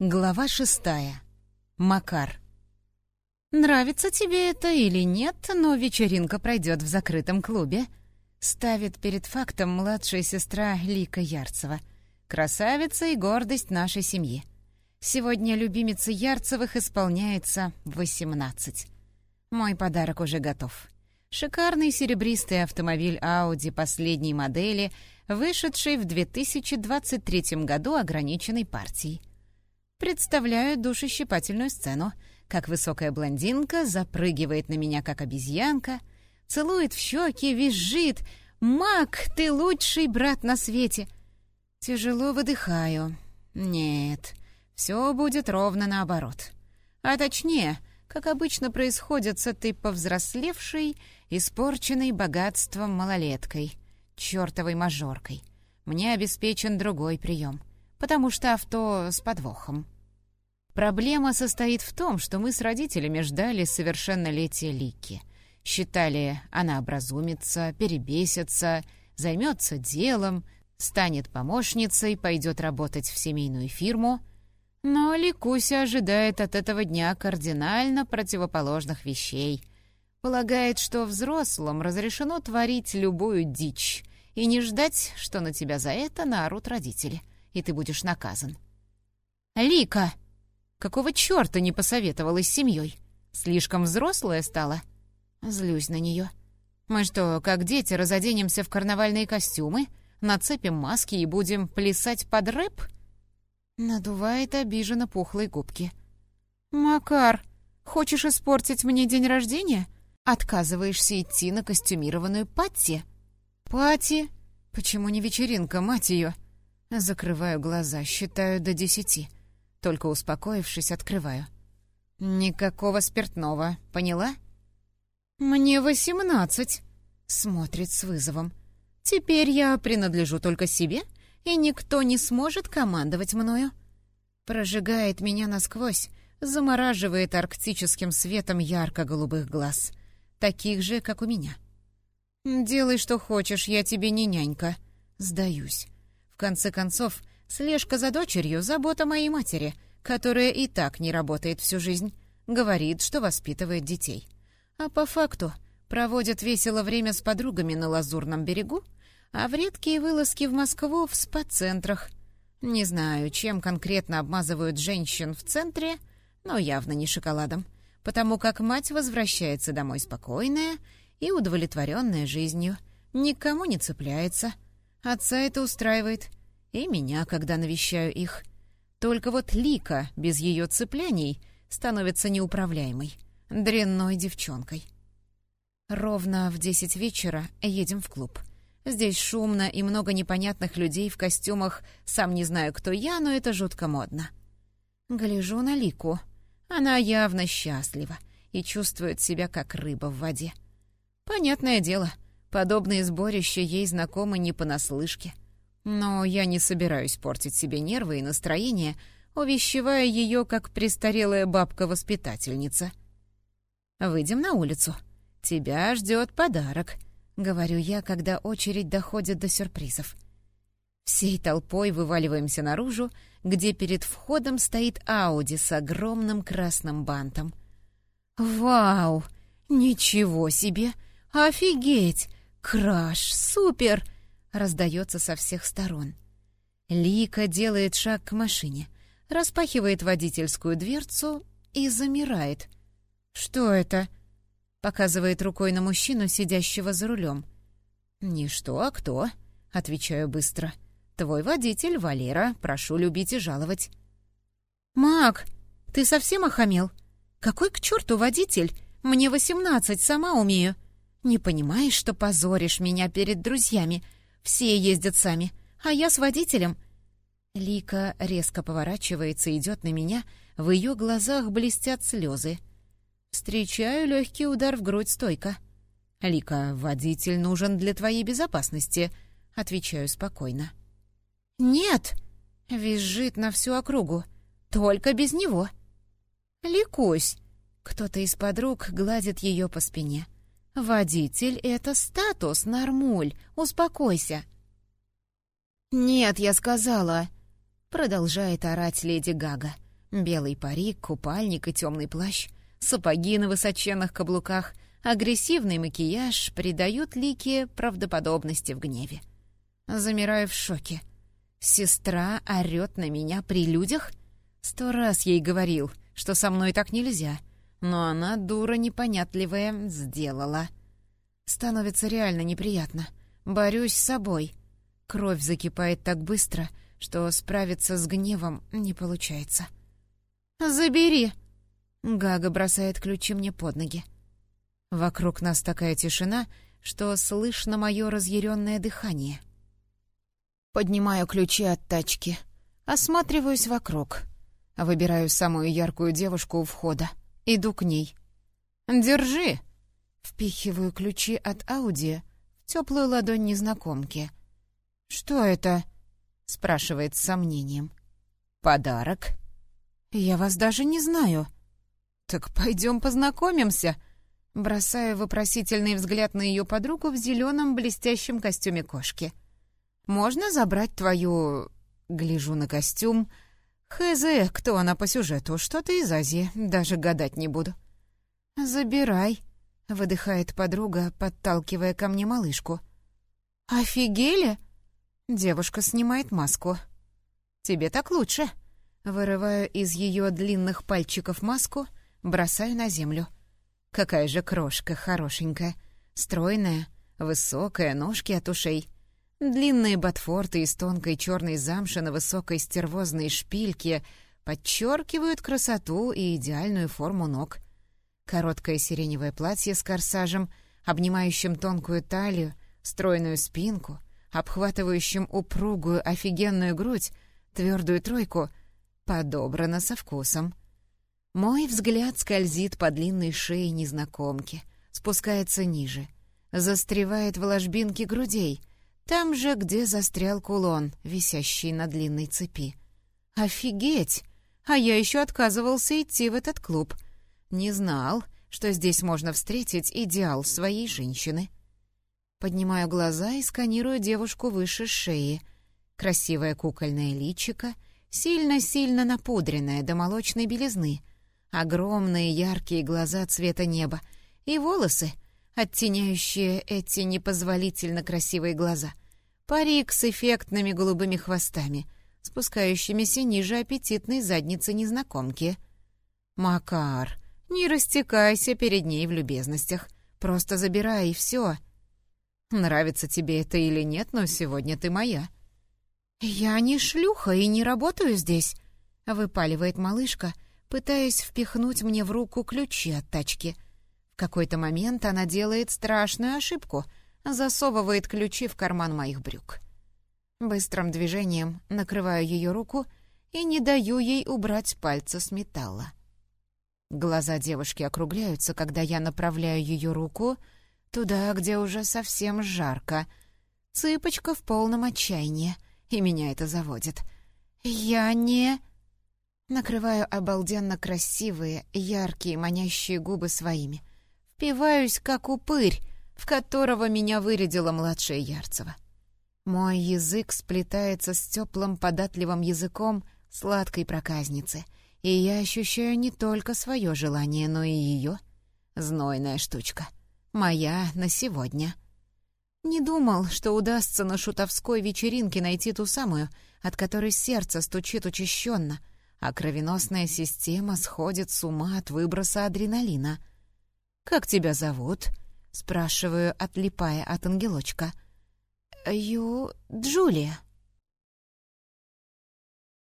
Глава шестая. Макар. «Нравится тебе это или нет, но вечеринка пройдет в закрытом клубе», ставит перед фактом младшая сестра Лика Ярцева, красавица и гордость нашей семьи. Сегодня любимице Ярцевых исполняется 18. Мой подарок уже готов. Шикарный серебристый автомобиль Audi последней модели, вышедший в 2023 году ограниченной партией. Представляю душещипательную сцену, как высокая блондинка запрыгивает на меня, как обезьянка, целует в щеки, визжит «Мак, ты лучший брат на свете!» Тяжело выдыхаю. Нет, все будет ровно наоборот. А точнее, как обычно происходит с этой повзрослевшей, испорченной богатством малолеткой, чертовой мажоркой. Мне обеспечен другой прием потому что авто с подвохом. Проблема состоит в том, что мы с родителями ждали совершеннолетия Лики. Считали, она образумится, перебесится, займется делом, станет помощницей, пойдет работать в семейную фирму. Но Ликуся ожидает от этого дня кардинально противоположных вещей. Полагает, что взрослым разрешено творить любую дичь и не ждать, что на тебя за это наорут родители — и ты будешь наказан. «Лика! Какого черта не посоветовалась с семьей? Слишком взрослая стала?» Злюсь на нее. «Мы что, как дети, разоденемся в карнавальные костюмы, нацепим маски и будем плясать под рэп?» Надувает обиженно пухлые губки. «Макар, хочешь испортить мне день рождения? Отказываешься идти на костюмированную пати?» «Пати? Почему не вечеринка, мать ее?» Закрываю глаза, считаю до десяти. Только успокоившись, открываю. «Никакого спиртного, поняла?» «Мне восемнадцать», — смотрит с вызовом. «Теперь я принадлежу только себе, и никто не сможет командовать мною». Прожигает меня насквозь, замораживает арктическим светом ярко-голубых глаз, таких же, как у меня. «Делай, что хочешь, я тебе не нянька». Сдаюсь конце концов, слежка за дочерью — забота моей матери, которая и так не работает всю жизнь, говорит, что воспитывает детей. А по факту проводит весело время с подругами на Лазурном берегу, а в редкие вылазки в Москву в спа-центрах. Не знаю, чем конкретно обмазывают женщин в центре, но явно не шоколадом, потому как мать возвращается домой спокойная и удовлетворенная жизнью, никому не цепляется — Отца это устраивает. И меня, когда навещаю их. Только вот Лика без ее цепляний становится неуправляемой, дрянной девчонкой. Ровно в десять вечера едем в клуб. Здесь шумно и много непонятных людей в костюмах. Сам не знаю, кто я, но это жутко модно. Гляжу на Лику. Она явно счастлива и чувствует себя как рыба в воде. Понятное дело — Подобные сборища ей знакомы не понаслышке. Но я не собираюсь портить себе нервы и настроение, увещевая ее, как престарелая бабка-воспитательница. «Выйдем на улицу. Тебя ждет подарок», — говорю я, когда очередь доходит до сюрпризов. Всей толпой вываливаемся наружу, где перед входом стоит Ауди с огромным красным бантом. «Вау! Ничего себе! Офигеть! «Краш! Супер!» — раздается со всех сторон. Лика делает шаг к машине, распахивает водительскую дверцу и замирает. «Что это?» — показывает рукой на мужчину, сидящего за рулем. «Не что, а кто?» — отвечаю быстро. «Твой водитель, Валера, прошу любить и жаловать». «Мак, ты совсем охамел? Какой к черту водитель? Мне восемнадцать, сама умею». Не понимаешь, что позоришь меня перед друзьями? Все ездят сами, а я с водителем». Лика резко поворачивается и идет на меня, в ее глазах блестят слезы. Встречаю легкий удар в грудь стойка. «Лика, водитель нужен для твоей безопасности», — отвечаю спокойно. «Нет!» — визжит на всю округу. «Только без него!» «Ликусь!» — кто-то из подруг гладит ее по спине. «Водитель — это статус, Нормуль, успокойся». «Нет, я сказала», — продолжает орать леди Гага. Белый парик, купальник и темный плащ, сапоги на высоченных каблуках, агрессивный макияж придают Лике правдоподобности в гневе. Замираю в шоке. Сестра орёт на меня при людях? Сто раз ей говорил, что со мной так нельзя, но она, дура непонятливая, сделала. Становится реально неприятно. Борюсь с собой. Кровь закипает так быстро, что справиться с гневом не получается. «Забери!» Гага бросает ключи мне под ноги. Вокруг нас такая тишина, что слышно мое разъяренное дыхание. Поднимаю ключи от тачки, осматриваюсь вокруг. Выбираю самую яркую девушку у входа. Иду к ней. «Держи!» Впихиваю ключи от Ауди в теплую ладонь незнакомки. «Что это?» — спрашивает с сомнением. «Подарок». «Я вас даже не знаю». «Так пойдем познакомимся», бросая вопросительный взгляд на ее подругу в зеленом блестящем костюме кошки. «Можно забрать твою...» Гляжу на костюм. «Хз, кто она по сюжету? Что-то из Азии, даже гадать не буду». «Забирай», — выдыхает подруга, подталкивая ко мне малышку. «Офигели?» Девушка снимает маску. «Тебе так лучше». Вырываю из ее длинных пальчиков маску, бросаю на землю. Какая же крошка хорошенькая, стройная, высокая, ножки от ушей. Длинные ботфорты из тонкой черной замши на высокой стервозной шпильке подчеркивают красоту и идеальную форму ног. Короткое сиреневое платье с корсажем, обнимающим тонкую талию, стройную спинку, обхватывающим упругую офигенную грудь, твердую тройку, подобрано со вкусом. Мой взгляд скользит по длинной шее незнакомки, спускается ниже, застревает в ложбинке грудей — там же, где застрял кулон, висящий на длинной цепи. «Офигеть! А я еще отказывался идти в этот клуб. Не знал, что здесь можно встретить идеал своей женщины». Поднимаю глаза и сканирую девушку выше шеи. Красивое кукольное личико, сильно-сильно напудренное до молочной белизны, огромные яркие глаза цвета неба и волосы — оттеняющие эти непозволительно красивые глаза. Парик с эффектными голубыми хвостами, спускающимися ниже аппетитной задницы незнакомки. «Макар, не растекайся перед ней в любезностях. Просто забирай, и все. Нравится тебе это или нет, но сегодня ты моя». «Я не шлюха и не работаю здесь», — выпаливает малышка, пытаясь впихнуть мне в руку ключи от тачки — какой-то момент она делает страшную ошибку, засовывает ключи в карман моих брюк. Быстрым движением накрываю ее руку и не даю ей убрать пальцы с металла. Глаза девушки округляются, когда я направляю ее руку туда, где уже совсем жарко. Цыпочка в полном отчаянии, и меня это заводит. «Я не...» Накрываю обалденно красивые, яркие, манящие губы своими. Впиваюсь, как упырь, в которого меня вырядила младшая Ярцева. Мой язык сплетается с теплым податливым языком сладкой проказницы, и я ощущаю не только свое желание, но и ее. Знойная штучка. Моя на сегодня. Не думал, что удастся на шутовской вечеринке найти ту самую, от которой сердце стучит учащенно, а кровеносная система сходит с ума от выброса адреналина. «Как тебя зовут?» — спрашиваю, отлипая от ангелочка. «Ю... Джулия».